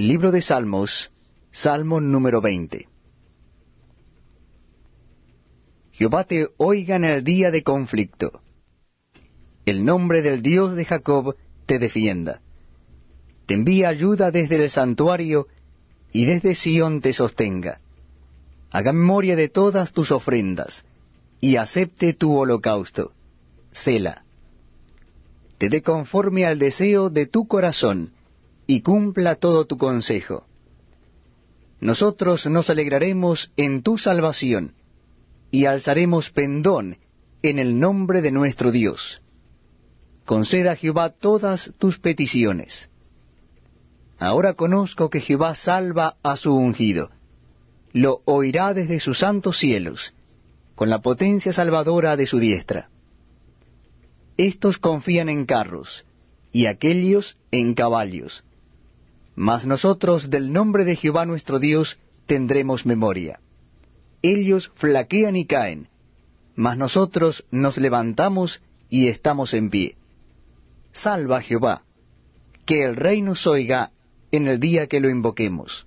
Libro de Salmos, Salmo número 20. Jehová te oiga en el día de conflicto. El nombre del Dios de Jacob te defienda. Te envía ayuda desde el santuario y desde Sión te sostenga. Haga memoria de todas tus ofrendas y acepte tu holocausto. Sela. Te dé conforme al deseo de tu corazón y cumpla todo tu consejo. Nosotros nos alegraremos en tu salvación y alzaremos pendón en el nombre de nuestro Dios. Conceda a Jehová todas tus peticiones. Ahora conozco que Jehová salva a su ungido. Lo oirá desde sus santos cielos, con la potencia salvadora de su diestra. Estos confían en carros, y aquellos en caballos mas nosotros del nombre de Jehová nuestro Dios tendremos memoria. Ellos flaquean y caen, mas nosotros nos levantamos y estamos en pie. Salva Jehová, que el rey nos oiga en el día que lo invoquemos.